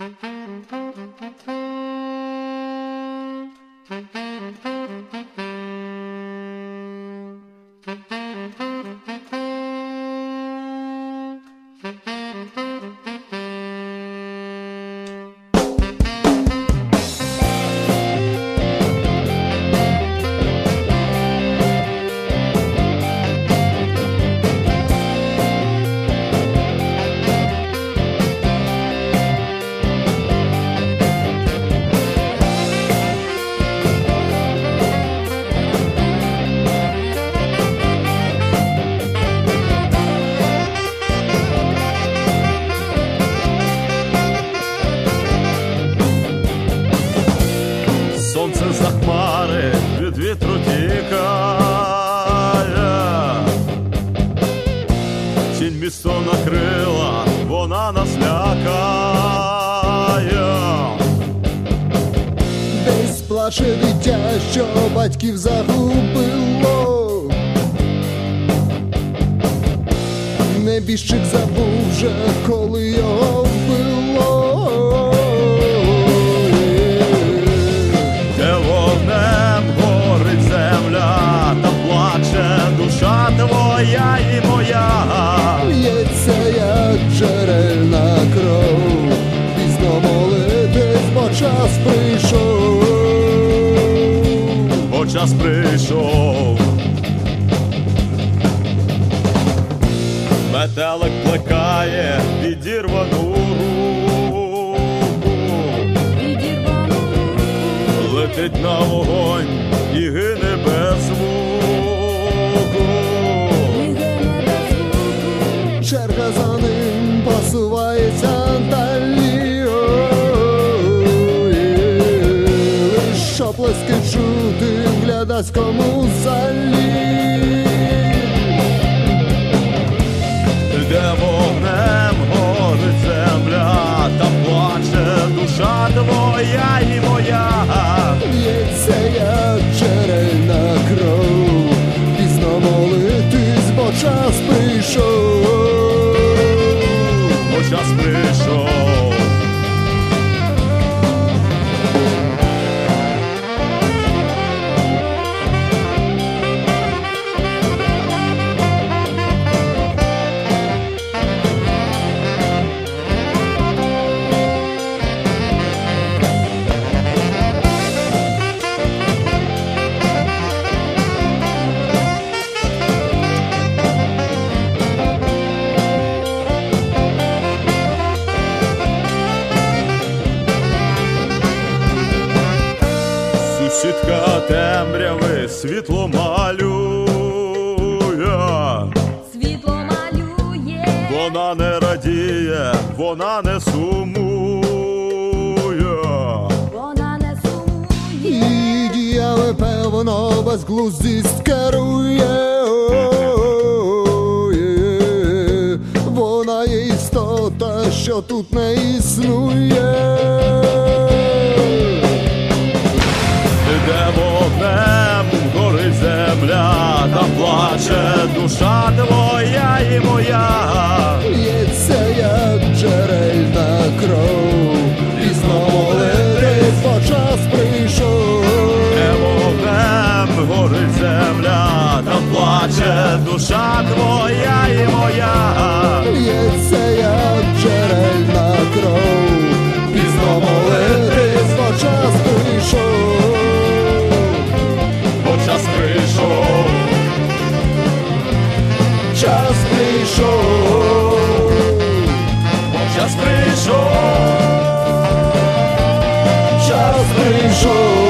Mm-hmm. Тінь накрила, вона нас лякає. Десь плаче дитя, що батьків загубило. Небіжчик забув вже, коли його час прийшов. бо час прийшов. Метелик плекає відірвану руку, летить на вогонь і гине без звуку. Глядацькому. Де вогнем горить земля, та плаче душа твоя і моя. Лється, як джерельна кров, пізно молитись, бо Сусідка темряви світло малює, Світло малює, вона не радіє, вона не сумує. вона не сумує, І діями певно безглуздість керує. Вона є істота, що тут не існує. Де вогнем гори земля, та плаче душа твоя і моя. Лється, як джерельна кров, beijou.